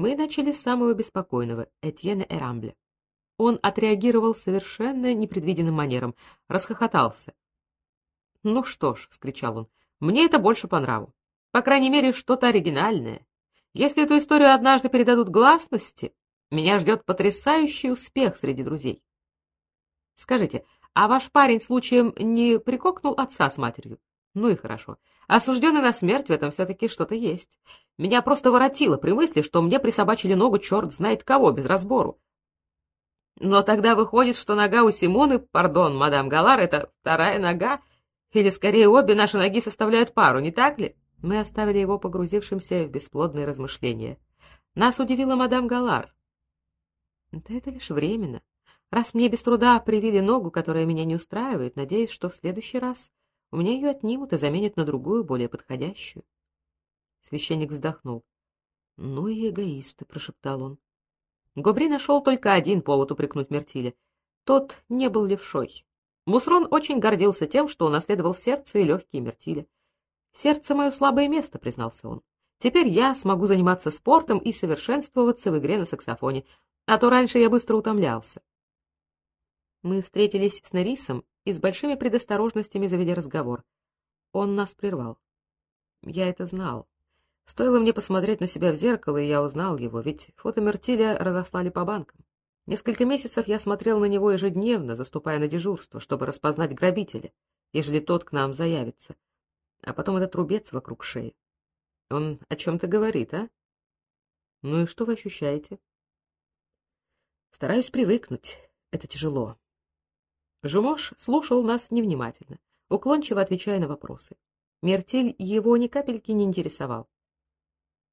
Мы начали с самого беспокойного Этьена Эрамбля. Он отреагировал совершенно непредвиденным манером, расхохотался. "Ну что ж", вскричал он. "Мне это больше по нраву. По крайней мере, что-то оригинальное. Если эту историю однажды передадут гласности, меня ждет потрясающий успех среди друзей. Скажите, а ваш парень случаем не прикокнул отца с матерью? Ну и хорошо. Осужденный на смерть в этом все таки что-то есть. Меня просто воротило при мысли, что мне присобачили ногу черт знает кого без разбору. Но тогда выходит, что нога у Симоны, пардон, мадам Галар, это вторая нога, или скорее обе наши ноги составляют пару, не так ли? Мы оставили его погрузившимся в бесплодные размышления. Нас удивила мадам Галар. Да это лишь временно. Раз мне без труда привили ногу, которая меня не устраивает, надеюсь, что в следующий раз у меня ее отнимут и заменят на другую, более подходящую. Священник вздохнул. "Ну и эгоисты", прошептал он. Гобри нашел только один повод упрекнуть Мертиля. Тот не был левшой. Мусрон очень гордился тем, что унаследовал сердце и легкие Мертиля. Сердце мое слабое место, признался он. Теперь я смогу заниматься спортом и совершенствоваться в игре на саксофоне, а то раньше я быстро утомлялся. Мы встретились с Нарисом и с большими предосторожностями завели разговор. Он нас прервал. Я это знал. Стоило мне посмотреть на себя в зеркало, и я узнал его, ведь фото Мертиля разослали по банкам. Несколько месяцев я смотрел на него ежедневно, заступая на дежурство, чтобы распознать грабителя, ежели тот к нам заявится. А потом этот рубец вокруг шеи. Он о чем то говорит, а? Ну и что вы ощущаете? Стараюсь привыкнуть. Это тяжело. Жумош слушал нас невнимательно, уклончиво отвечая на вопросы. Мертиль его ни капельки не интересовал.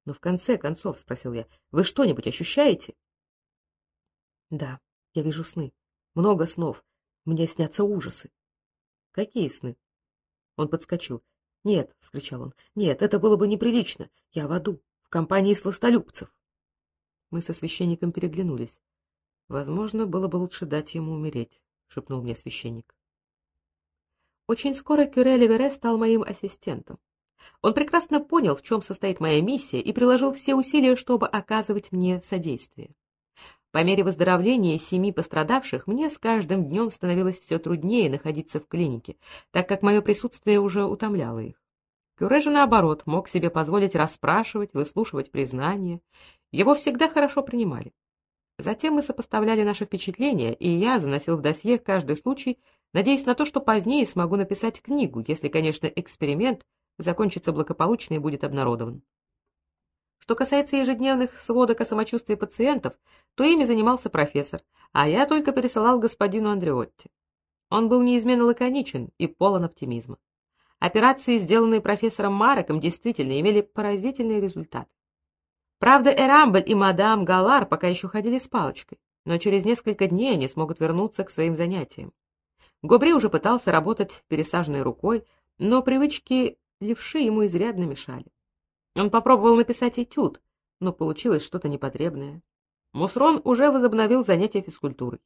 Но в конце концов, спросил я, вы что-нибудь ощущаете? Да, я вижу сны. Много снов. Мне снятся ужасы. Какие сны? Он подскочил. Нет, вскричал он. Нет, это было бы неприлично. Я в аду, в компании сластолюбцев. Мы со священником переглянулись. Возможно, было бы лучше дать ему умереть шепнул мне священник. Очень скоро Кюре Левере стал моим ассистентом. Он прекрасно понял, в чем состоит моя миссия, и приложил все усилия, чтобы оказывать мне содействие. По мере выздоровления семи пострадавших мне с каждым днем становилось все труднее находиться в клинике, так как мое присутствие уже утомляло их. Кюре же наоборот мог себе позволить расспрашивать, выслушивать признания. Его всегда хорошо принимали. Затем мы сопоставляли наши впечатления, и я заносил в досье каждый случай, надеясь на то, что позднее смогу написать книгу, если, конечно, эксперимент закончится благополучно и будет обнародован. Что касается ежедневных сводок о самочувствии пациентов, то ими занимался профессор, а я только пересылал господину Андреотти. Он был неизменно лаконичен и полон оптимизма. Операции, сделанные профессором Мареком, действительно имели поразительный результат. Правда, Эрамбль и мадам Галар пока еще ходили с палочкой, но через несколько дней они смогут вернуться к своим занятиям. Гобри уже пытался работать пересаженной рукой, но привычки левши ему изрядно мешали. Он попробовал написать этюд, но получилось что-то непотребное. Мусрон уже возобновил занятия физкультурой.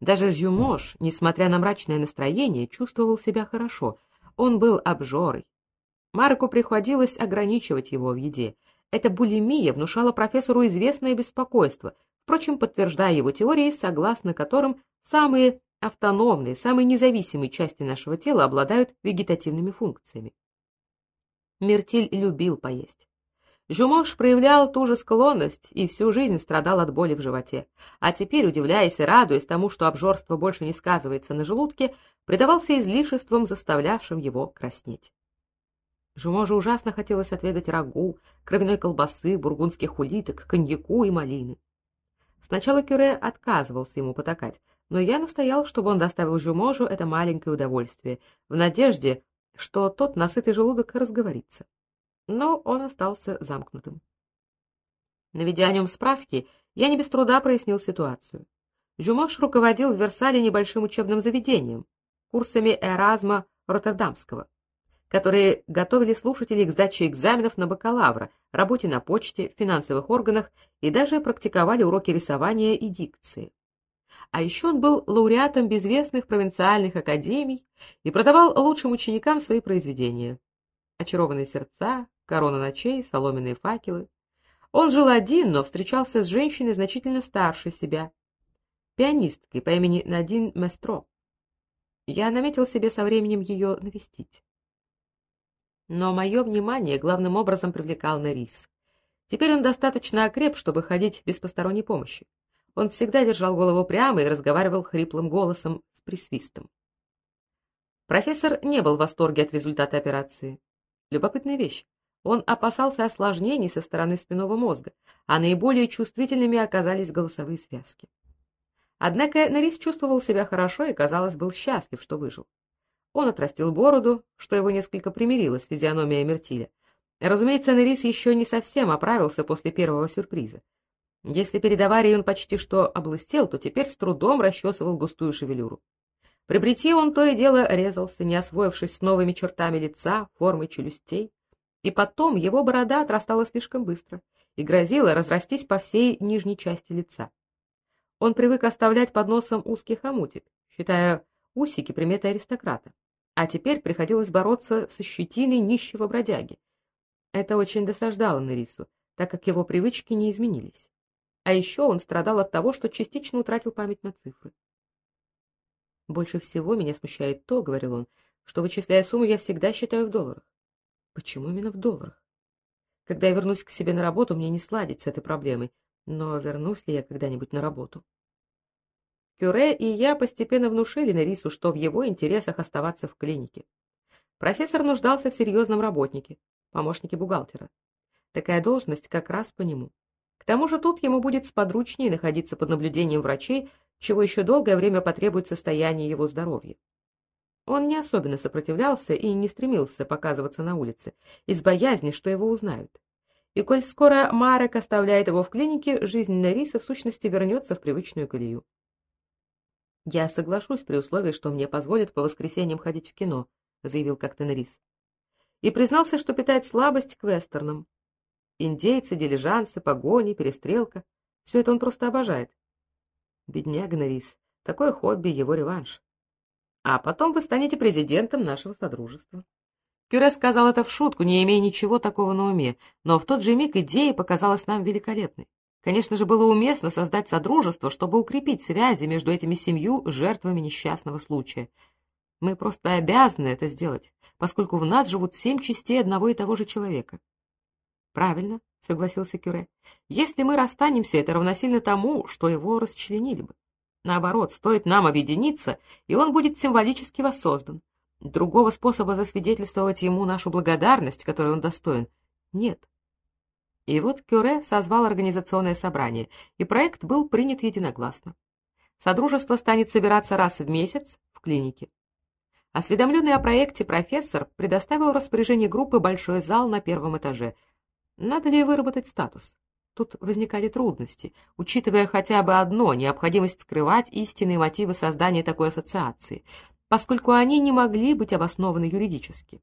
Даже Жюмош, несмотря на мрачное настроение, чувствовал себя хорошо. Он был обжорой. Марку приходилось ограничивать его в еде, эта булимия внушала профессору известное беспокойство, впрочем, подтверждая его теории, согласно которым самые автономные, самые независимые части нашего тела обладают вегетативными функциями. Мертиль любил поесть. Жумош проявлял ту же склонность и всю жизнь страдал от боли в животе, а теперь, удивляясь и радуясь тому, что обжорство больше не сказывается на желудке, предавался излишествам, заставлявшим его краснеть. Жуможу ужасно хотелось отведать рагу, кровяной колбасы, бургундских улиток, коньяку и малины. Сначала Кюре отказывался ему потакать, но я настоял, чтобы он доставил Жуможу это маленькое удовольствие, в надежде, что тот насытый желудок разговорится. Но он остался замкнутым. Наведя о нем справки, я не без труда прояснил ситуацию. Жумош руководил в Версале небольшим учебным заведением, курсами Эразма Роттердамского которые готовили слушателей к сдаче экзаменов на бакалавра, работе на почте, финансовых органах и даже практиковали уроки рисования и дикции. А еще он был лауреатом безвестных провинциальных академий и продавал лучшим ученикам свои произведения: "Очарованные сердца", "Корона ночей", "Соломенные факелы". Он жил один, но встречался с женщиной значительно старше себя, пианисткой по имени Надин Местро. Я наметил себе со временем ее навестить. Но мое внимание главным образом привлекал Нерис. Теперь он достаточно окреп, чтобы ходить без посторонней помощи. Он всегда держал голову прямо и разговаривал хриплым голосом с присвистом. Профессор не был в восторге от результата операции. Любопытная вещь. Он опасался осложнений со стороны спинного мозга, а наиболее чувствительными оказались голосовые связки. Однако Нерис чувствовал себя хорошо и, казалось, был счастлив, что выжил. Он отрастил бороду, что его несколько примирило с физиономией Мертиля. Разумеется, Нерис еще не совсем оправился после первого сюрприза. Если перед аварией он почти что облыстел, то теперь с трудом расчесывал густую шевелюру. При бритье он то и дело резался, не освоившись с новыми чертами лица, формой челюстей. И потом его борода отрастала слишком быстро и грозила разрастись по всей нижней части лица. Он привык оставлять под носом узкий хомутик, считая усики приметой аристократа. А теперь приходилось бороться со щетиной нищего бродяги. Это очень досаждало Нерису, так как его привычки не изменились. А еще он страдал от того, что частично утратил память на цифры. Больше всего меня смущает то, говорил он, что вычисляя сумму, я всегда считаю в долларах. Почему именно в долларах? Когда я вернусь к себе на работу, мне не сладить с этой проблемой, но вернусь ли я когда-нибудь на работу? Кюре и я постепенно внушили Нерису, что в его интересах оставаться в клинике. Профессор нуждался в серьезном работнике, помощнике бухгалтера. Такая должность как раз по нему. К тому же тут ему будет сподручнее находиться под наблюдением врачей, чего еще долгое время потребует состояние его здоровья. Он не особенно сопротивлялся и не стремился показываться на улице, из боязни, что его узнают. И коль скоро Марек оставляет его в клинике, жизнь Нериса в сущности вернется в привычную колею. Я соглашусь при условии, что мне позволят по воскресеньям ходить в кино, заявил как-то Нерис. И признался, что питает слабость к вестернам. Индейцы, дилижансы, погони, перестрелка все это он просто обожает. Бедняга Нерис, такое хобби его реванш. А потом вы станете президентом нашего содружества. Кюре сказал это в шутку, не имея ничего такого на уме, но в тот же миг идея показалась нам великолепной. Конечно же, было уместно создать содружество, чтобы укрепить связи между этими семью жертвами несчастного случая. Мы просто обязаны это сделать, поскольку в нас живут семь частей одного и того же человека. Правильно, согласился Кюре. Если мы расстанемся, это равносильно тому, что его расчленили бы. Наоборот, стоит нам объединиться, и он будет символически воссоздан. Другого способа засвидетельствовать ему нашу благодарность, которой он достоин, нет. И вот Кюре созвал организационное собрание, и проект был принят единогласно. Содружество станет собираться раз в месяц в клинике. Осведомленный о проекте профессор предоставил распоряжение группы большой зал на первом этаже. Надо ли выработать статус? Тут возникали трудности, учитывая хотя бы одно необходимость скрывать истинные мотивы создания такой ассоциации, поскольку они не могли быть обоснованы юридически.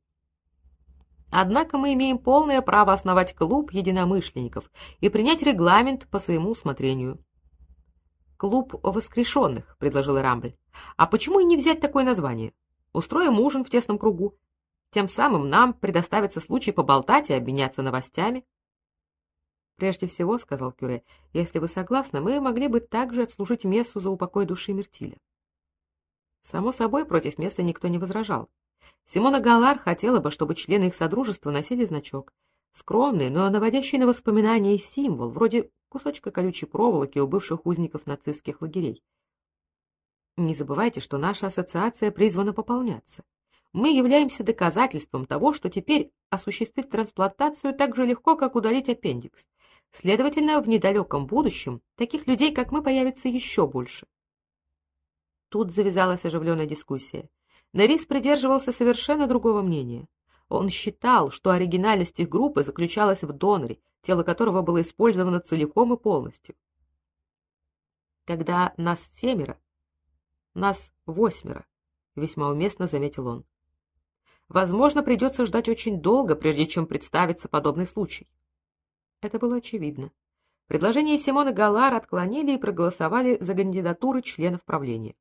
Однако мы имеем полное право основать клуб единомышленников и принять регламент по своему усмотрению. Клуб воскрешенных», — предложил Рамбль. А почему и не взять такое название? Устроим ужин в тесном кругу. Тем самым нам предоставится случай поболтать и обменяться новостями. Прежде всего, сказал Кюре, если вы согласны, мы могли бы также отслужить мессу за упокой души Мертиля. Само собой, против мессы никто не возражал. Симона Галар хотела бы, чтобы члены их содружества носили значок. Скромный, но наводящий на воспоминания символ, вроде кусочка колючей проволоки у бывших узников нацистских лагерей. Не забывайте, что наша ассоциация призвана пополняться. Мы являемся доказательством того, что теперь осуществить трансплантацию так же легко, как удалить аппендикс. Следовательно, в недалеком будущем таких людей, как мы, появится еще больше. Тут завязалась оживленная дискуссия. Нерис придерживался совершенно другого мнения. Он считал, что оригинальность их группы заключалась в доноре, тело которого было использовано целиком и полностью. Когда нас семеро, нас восьмеро, весьма уместно заметил он. Возможно, придется ждать очень долго, прежде чем представится подобный случай. Это было очевидно. Предложение Симона Галар отклонили и проголосовали за кандидатуры членов правления.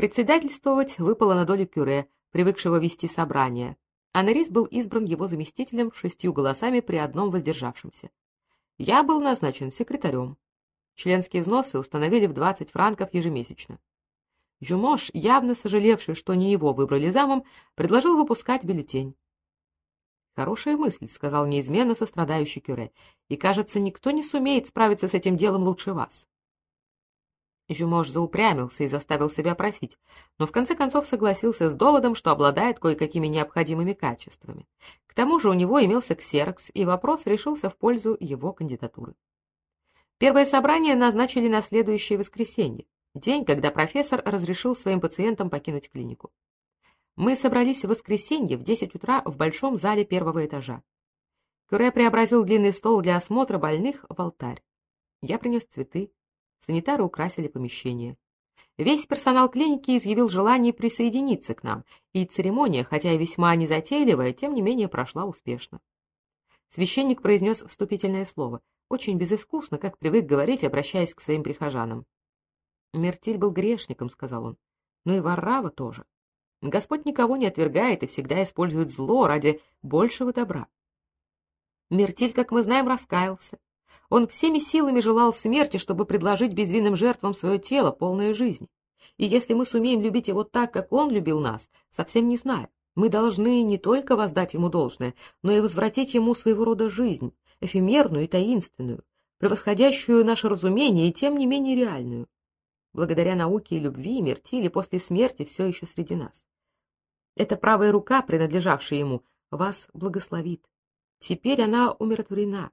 Председательствовать выпало на долю Кюре, привыкшего вести собрания. Анерис был избран его заместителем шестью голосами при одном воздержавшемся. Я был назначен секретарем. Членские взносы установили в 20 франков ежемесячно. Жумош, явно сожалевший, что не его выбрали замом, предложил выпускать бюллетень. Хорошая мысль, сказал неизменно сострадающий Кюре. И, кажется, никто не сумеет справиться с этим делом лучше вас. Жюмош заупрямился и заставил себя просить, но в конце концов согласился с доводом, что обладает кое-какими необходимыми качествами. К тому же у него имелся ксерокс, и вопрос решился в пользу его кандидатуры. Первое собрание назначили на следующее воскресенье, день, когда профессор разрешил своим пациентам покинуть клинику. Мы собрались в воскресенье в 10 утра в большом зале первого этажа. Кюре преобразил длинный стол для осмотра больных в алтарь. Я принес цветы, Санитары украсили помещение. Весь персонал клиники изъявил желание присоединиться к нам, и церемония, хотя и весьма незатейливая, тем не менее прошла успешно. Священник произнес вступительное слово, очень безыскусно, как привык говорить, обращаясь к своим прихожанам. Мертиль был грешником, сказал он. Но и Варрава тоже. Господь никого не отвергает и всегда использует зло ради большего добра. Мертиль, как мы знаем, раскаялся. Он всеми силами желал смерти, чтобы предложить безвинным жертвам свое тело, полное жизни. И если мы сумеем любить его так, как он любил нас, совсем не зная, мы должны не только воздать ему должное, но и возвратить ему своего рода жизнь, эфемерную и таинственную, превосходящую наше разумение и тем не менее реальную. Благодаря науке и любви Мертили после смерти все еще среди нас. Эта правая рука, принадлежавшая ему, вас благословит. Теперь она умиротворена,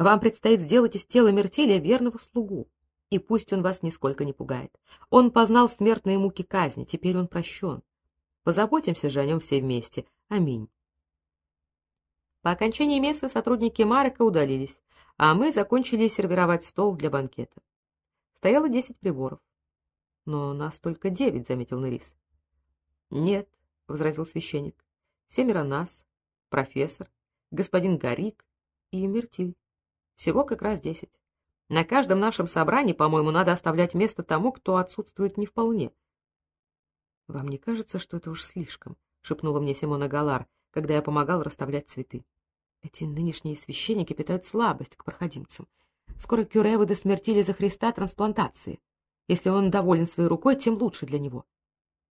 вам предстоит сделать из тела Мертилия верного слугу, и пусть он вас нисколько не пугает. Он познал смертные муки казни, теперь он прощен. Позаботимся же о нем все вместе. Аминь. По окончании мессы сотрудники Марека удалились, а мы закончили сервировать стол для банкета. Стояло десять приборов. Но нас только девять, заметил Нерис. Нет, возразил священник. Семеро нас, профессор, господин Гарик и Мертиль. Всего как раз десять. На каждом нашем собрании, по-моему, надо оставлять место тому, кто отсутствует не вполне. Вам не кажется, что это уж слишком, шепнула мне Симона Галар, когда я помогал расставлять цветы. Эти нынешние священники питают слабость к проходимцам. Скоро Кюре выдаст смертили за Христа трансплантации. Если он доволен своей рукой, тем лучше для него.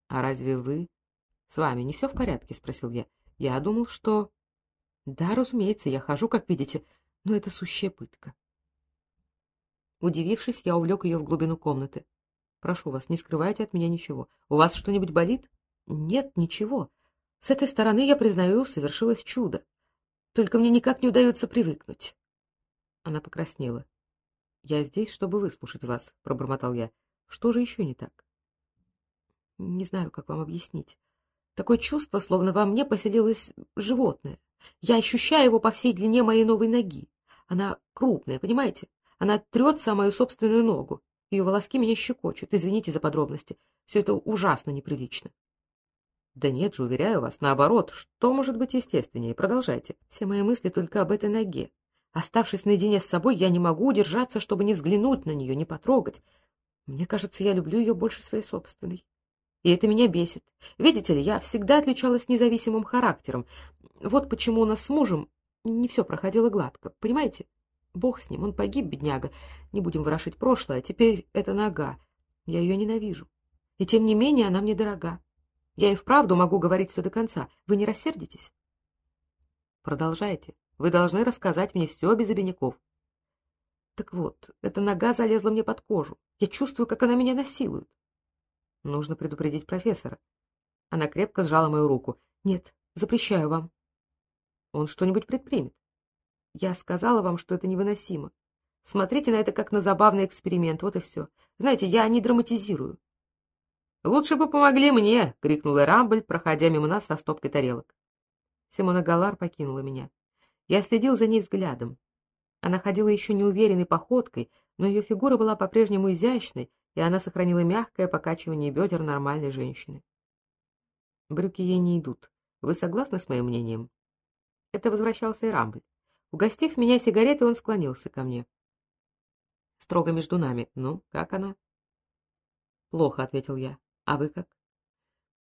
А разве вы с вами не все в порядке, спросил я. Я думал, что Да, разумеется, я хожу, как видите, но это сущая пытка. Удивившись, я увлек ее в глубину комнаты. Прошу вас, не скрывайте от меня ничего. У вас что-нибудь болит? Нет, ничего. С этой стороны, я признаю, совершилось чудо. Только мне никак не удается привыкнуть. Она покраснела. Я здесь, чтобы выслушать вас, пробормотал я. Что же еще не так? Не знаю, как вам объяснить. Такое чувство, словно во мне поселилось животное. Я ощущаю его по всей длине моей новой ноги. Она крупная, понимаете? Она трется о мою собственную ногу. Ее волоски меня щекочут. Извините за подробности. Все это ужасно неприлично. Да нет же, уверяю вас, наоборот, что может быть естественнее? Продолжайте. Все мои мысли только об этой ноге. Оставшись наедине с собой, я не могу удержаться, чтобы не взглянуть на нее, не потрогать. Мне кажется, я люблю ее больше своей собственной. И это меня бесит. Видите ли, я всегда отличалась независимым характером. Вот почему у нас с мужем не все проходило гладко, понимаете? Бог с ним, он погиб, бедняга. Не будем ворошить прошлое, теперь это нога. Я ее ненавижу. И тем не менее она мне дорога. Я и вправду могу говорить все до конца. Вы не рассердитесь? Продолжайте. Вы должны рассказать мне все без обиняков. Так вот, эта нога залезла мне под кожу. Я чувствую, как она меня насилует. Нужно предупредить профессора. Она крепко сжала мою руку. Нет, запрещаю вам. Он что-нибудь предпримет. Я сказала вам, что это невыносимо. Смотрите на это как на забавный эксперимент, вот и все. Знаете, я не драматизирую. Лучше бы помогли мне, крикнула Рамбль, проходя мимо нас со стопкой тарелок. Симона Галар покинула меня. Я следил за ней взглядом. Она ходила еще неуверенной походкой, но ее фигура была по-прежнему изящной, и она сохранила мягкое покачивание бедер нормальной женщины. Брюки ей не идут. Вы согласны с моим мнением? Это возвращался и Рамбль. Угостив меня сигаретой, он склонился ко мне. Строго между нами. Ну, как она? Плохо, ответил я. А вы как?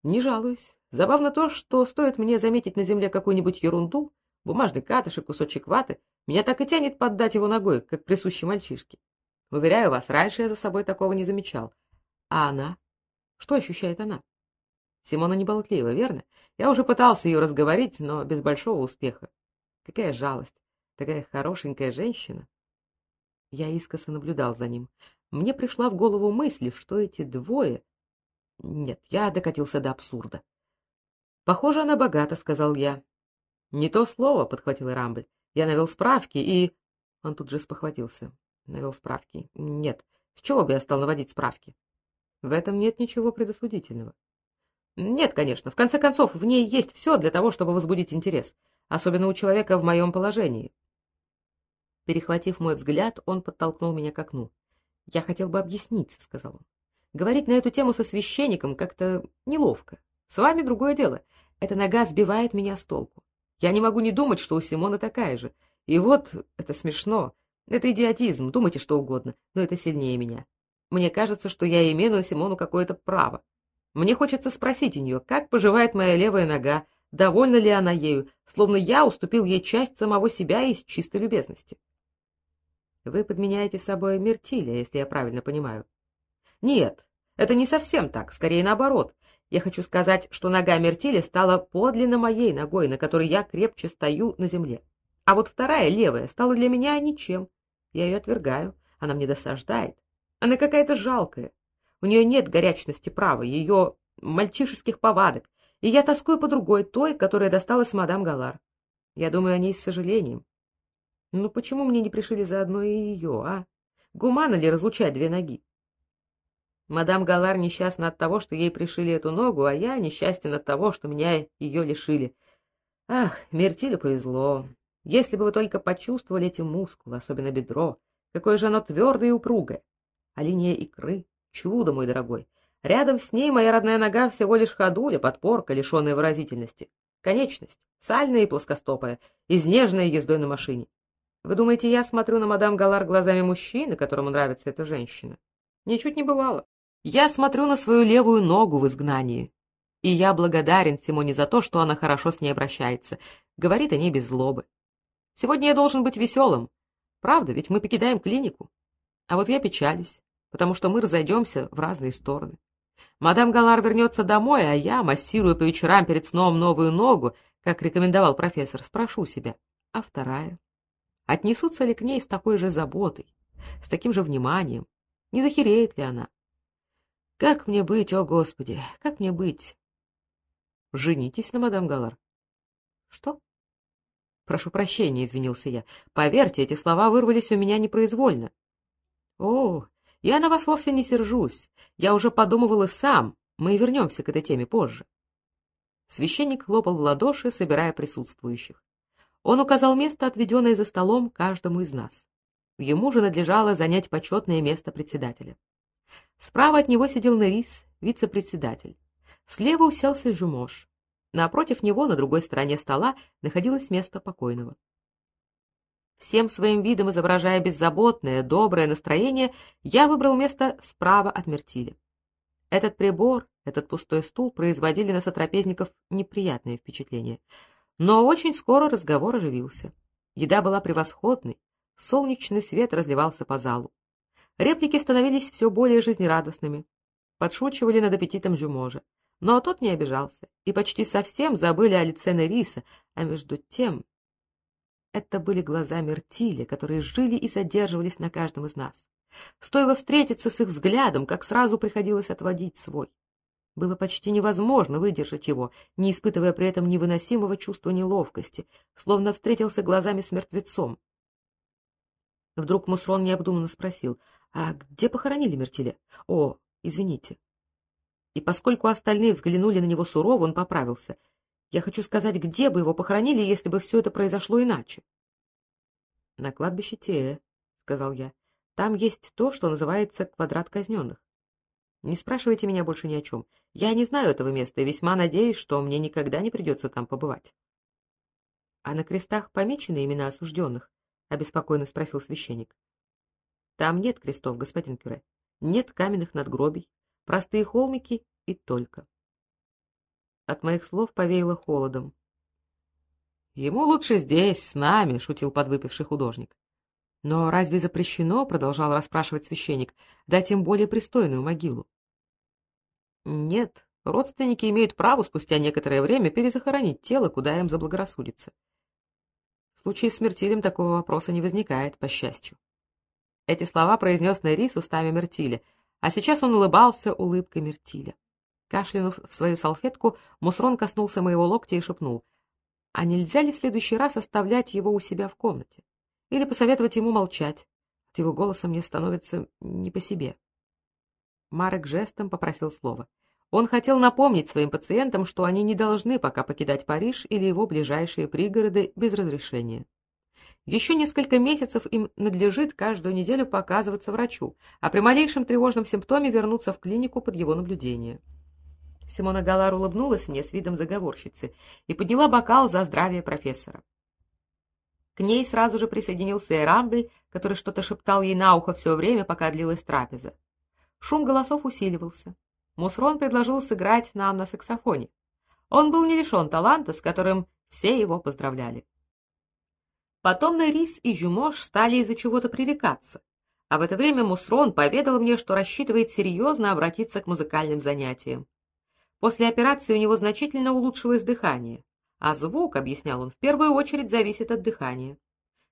Не жалуюсь. Забавно то, что стоит мне заметить на земле какую-нибудь ерунду, бумажный катышек, кусочек ваты, Меня так и тянет поддать его ногой, как присущий мальчишке. Уверяю вас, раньше я за собой такого не замечал. А она? Что ощущает она? Симона не болтлива, верно? Я уже пытался ее разговорить, но без большого успеха. Какая жалость. Такая хорошенькая женщина. Я искоса наблюдал за ним. Мне пришла в голову мысль, что эти двое... Нет, я докатился до абсурда. Похоже, она богата, сказал я. Не то слово, подхватил Рамбль. Я навел справки и Он тут же спохватился. Навел справки. Нет, с чего бы я стал наводить справки? В этом нет ничего предосудительного. Нет, конечно. В конце концов, в ней есть все для того, чтобы возбудить интерес, особенно у человека в моем положении. Перехватив мой взгляд, он подтолкнул меня к окну. Я хотел бы объясниться, сказал он. Говорить на эту тему со священником как-то неловко. С вами другое дело. Эта нога сбивает меня с толку. Я не могу не думать, что у Симона такая же. И вот, это смешно. Это идиотизм, думайте что угодно, но это сильнее меня. Мне кажется, что я имею на Симону какое-то право. Мне хочется спросить у нее, как поживает моя левая нога, довольна ли она ею, словно я уступил ей часть самого себя из чистой любезности. Вы подменяете собой Мертиля, если я правильно понимаю. Нет, это не совсем так, скорее наоборот. Я хочу сказать, что нога Мертиля стала подлинно моей ногой, на которой я крепче стою на земле. А вот вторая, левая, стала для меня ничем. Я ее отвергаю, она мне досаждает. Она какая-то жалкая. У нее нет горячности права, ее мальчишеских повадок, и я тоскую по другой, той, которая досталась мадам Галар. Я думаю о ней с сожалением. Ну почему мне не пришили заодно и ее, а? Гуманно ли разлучать две ноги? Мадам Галар несчастна от того, что ей пришили эту ногу, а я несчастен от того, что меня ее лишили. Ах, Мертилю повезло. Если бы вы только почувствовали эти мускулы, особенно бедро, какое же оно твердое и упругое. А линия икры, Чудо, мой дорогой. Рядом с ней моя родная нога всего лишь ходуля, подпорка, лишенная выразительности. Конечность, сальная и плоскостопая, изнеженная ездой на машине. Вы думаете, я смотрю на мадам Галар глазами мужчины, которому нравится эта женщина? Ничуть не бывало. Я смотрю на свою левую ногу в изгнании. И я благодарен Симоне за то, что она хорошо с ней обращается, говорит о ней без злобы. Сегодня я должен быть веселым. Правда, ведь мы покидаем клинику. А вот я печалюсь потому что мы разойдемся в разные стороны. Мадам Галар вернется домой, а я, массируя по вечерам перед сном новую ногу, как рекомендовал профессор, спрошу себя, а вторая? Отнесутся ли к ней с такой же заботой, с таким же вниманием? Не захереет ли она? Как мне быть, о Господи, как мне быть? Женитесь на мадам Галар. Что? Прошу прощения, извинился я. Поверьте, эти слова вырвались у меня непроизвольно. О, я на вас вовсе не сержусь. Я уже подумывал и сам. Мы вернемся к этой теме позже. Священник хлопал в ладоши, собирая присутствующих. Он указал место, отведенное за столом каждому из нас. Ему же надлежало занять почетное место председателя. Справа от него сидел Нерис, вице-председатель. Слева уселся Жумош. Напротив него, на другой стороне стола, находилось место покойного. Всем своим видом изображая беззаботное, доброе настроение, я выбрал место справа от Мертили. Этот прибор, этот пустой стул производили на сотрапезников неприятное впечатление. Но очень скоро разговор оживился. Еда была превосходной, солнечный свет разливался по залу. Реплики становились все более жизнерадостными. Подшучивали над аппетитом Жюможа. Но тот не обижался, и почти совсем забыли о лице Нериса, а между тем это были глаза Мертили, которые жили и задерживались на каждом из нас. Стоило встретиться с их взглядом, как сразу приходилось отводить свой. Было почти невозможно выдержать его, не испытывая при этом невыносимого чувства неловкости, словно встретился глазами с мертвецом. Вдруг Мусрон необдуманно спросил, «А где похоронили Мертиля? О, извините». И поскольку остальные взглянули на него сурово, он поправился. Я хочу сказать, где бы его похоронили, если бы все это произошло иначе. — На кладбище Теэ, — сказал я. — Там есть то, что называется квадрат казненных. Не спрашивайте меня больше ни о чем. Я не знаю этого места и весьма надеюсь, что мне никогда не придется там побывать. — А на крестах помечены имена осужденных? — обеспокоенно спросил священник. — Там нет крестов, господин Кюре. Нет каменных надгробий. Простые холмики и только. От моих слов повеяло холодом. Ему лучше здесь, с нами, шутил подвыпивший художник. Но разве запрещено, продолжал расспрашивать священник, дать им более пристойную могилу? Нет, родственники имеют право спустя некоторое время перезахоронить тело, куда им заблагорассудится. В случае с Мертилем такого вопроса не возникает, по счастью. Эти слова произнес Нерис устами Мертиля, а сейчас он улыбался улыбкой Мертиля. Кашлянув в свою салфетку, Мусрон коснулся моего локтя и шепнул: "А нельзя ли в следующий раз оставлять его у себя в комнате или посоветовать ему молчать? От его голоса мне становится не по себе". Марек жестом попросил слова. Он хотел напомнить своим пациентам, что они не должны пока покидать Париж или его ближайшие пригороды без разрешения. Еще несколько месяцев им надлежит каждую неделю показываться врачу, а при малейшем тревожном симптоме вернуться в клинику под его наблюдение. Симона Галар улыбнулась мне с видом заговорщицы и подняла бокал за здравие профессора. К ней сразу же присоединился Эрамбль, который что-то шептал ей на ухо все время, пока длилась трапеза. Шум голосов усиливался. Мусрон предложил сыграть нам на саксофоне. Он был не лишен таланта, с которым все его поздравляли. Потом Нерис и Жюмош стали из-за чего-то пререкаться, а в это время Мусрон поведал мне, что рассчитывает серьезно обратиться к музыкальным занятиям. После операции у него значительно улучшилось дыхание, а звук, объяснял он, в первую очередь зависит от дыхания.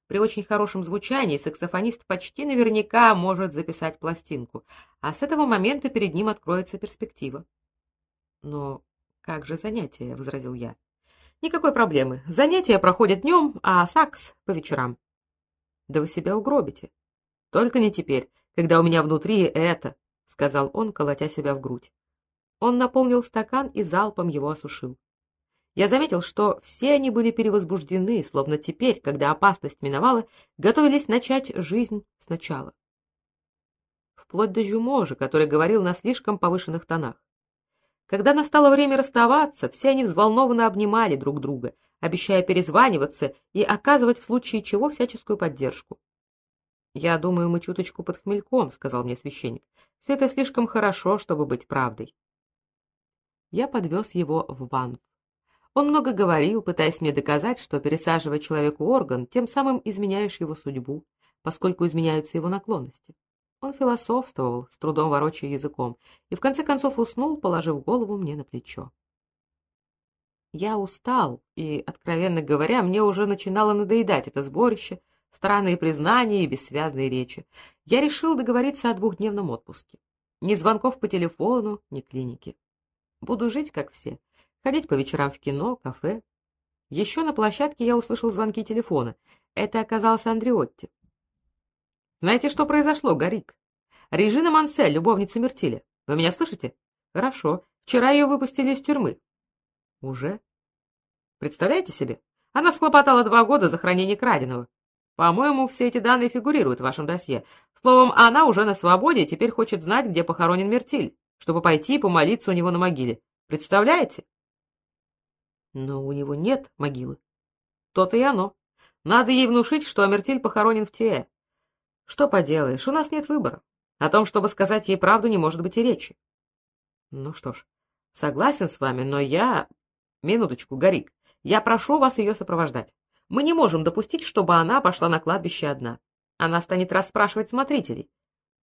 При очень хорошем звучании саксофонист почти наверняка может записать пластинку, а с этого момента перед ним откроется перспектива. Но как же занятия, возразил я. Никакой проблемы. Занятия проходят днем, а сакс по вечерам. Да вы себя угробите. Только не теперь, когда у меня внутри это, сказал он, колотя себя в грудь. Он наполнил стакан и залпом его осушил. Я заметил, что все они были перевозбуждены, словно теперь, когда опасность миновала, готовились начать жизнь сначала. Вплоть до Жюможа, который говорил на слишком повышенных тонах. Когда настало время расставаться, все они взволнованно обнимали друг друга, обещая перезваниваться и оказывать в случае чего всяческую поддержку. Я думаю, мы чуточку под хмельком, сказал мне священник. Все это слишком хорошо, чтобы быть правдой. Я подвез его в банк. Он много говорил, пытаясь мне доказать, что пересаживая человеку орган, тем самым изменяешь его судьбу, поскольку изменяются его наклонности. Он философствовал, с трудом ворочая языком, и в конце концов уснул, положив голову мне на плечо. Я устал, и, откровенно говоря, мне уже начинало надоедать это сборище, странные признания и бессвязные речи. Я решил договориться о двухдневном отпуске. Ни звонков по телефону, ни клиники. Буду жить как все, ходить по вечерам в кино, кафе. Еще на площадке я услышал звонки телефона. Это оказался Андреотти. Знаете, что произошло, Гарик? Режина Мансель, любовница Мертиля. Вы меня слышите? Хорошо. Вчера ее выпустили из тюрьмы. Уже? Представляете себе? Она схлопотала два года за хранение краденого. По-моему, все эти данные фигурируют в вашем досье. Словом, она уже на свободе и теперь хочет знать, где похоронен Мертиль, чтобы пойти и помолиться у него на могиле. Представляете? Но у него нет могилы. То-то и оно. Надо ей внушить, что Мертиль похоронен в Тие. Что поделаешь, у нас нет выбора. О том, чтобы сказать ей правду, не может быть и речи. Ну что ж, согласен с вами, но я... Минуточку, Горик, я прошу вас ее сопровождать. Мы не можем допустить, чтобы она пошла на кладбище одна. Она станет расспрашивать смотрителей.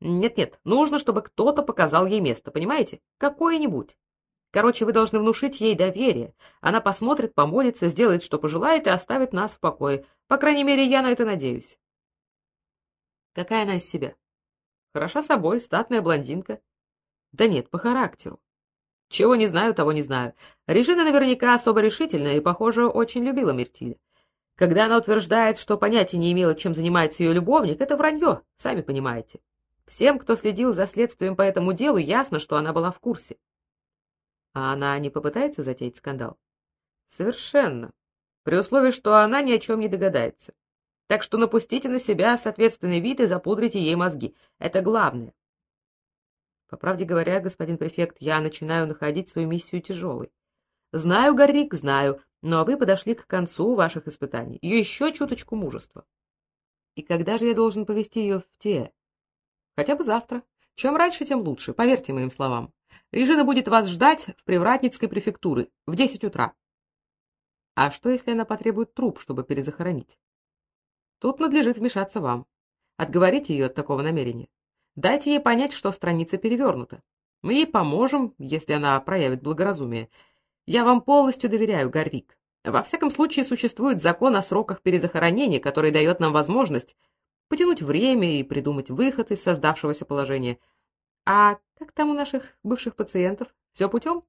Нет-нет, нужно, чтобы кто-то показал ей место, понимаете? Какое-нибудь. Короче, вы должны внушить ей доверие. Она посмотрит, помолится, сделает, что пожелает и оставит нас в покое. По крайней мере, я на это надеюсь. Какая она из себя? Хороша собой, статная блондинка. Да нет, по характеру. Чего не знаю, того не знаю. Режина наверняка особо решительная и, похоже, очень любила Мертиля. Когда она утверждает, что понятия не имела, чем занимается ее любовник, это вранье, сами понимаете. Всем, кто следил за следствием по этому делу, ясно, что она была в курсе. А она не попытается затеять скандал? Совершенно. При условии, что она ни о чем не догадается. Так что напустите на себя соответственный вид и запудрите ей мозги. Это главное. По правде говоря, господин префект, я начинаю находить свою миссию тяжелой. Знаю, Гаррик, знаю, но вы подошли к концу ваших испытаний. Еще чуточку мужества. И когда же я должен повести ее в те? Хотя бы завтра. Чем раньше, тем лучше, поверьте моим словам. Режина будет вас ждать в Привратницкой префектуре в десять утра. А что, если она потребует труп, чтобы перезахоронить? Тут надлежит вмешаться вам. Отговорите ее от такого намерения. Дайте ей понять, что страница перевернута. Мы ей поможем, если она проявит благоразумие. Я вам полностью доверяю, Горвик. Во всяком случае, существует закон о сроках перезахоронения, который дает нам возможность потянуть время и придумать выход из создавшегося положения. А как там у наших бывших пациентов? Все путем?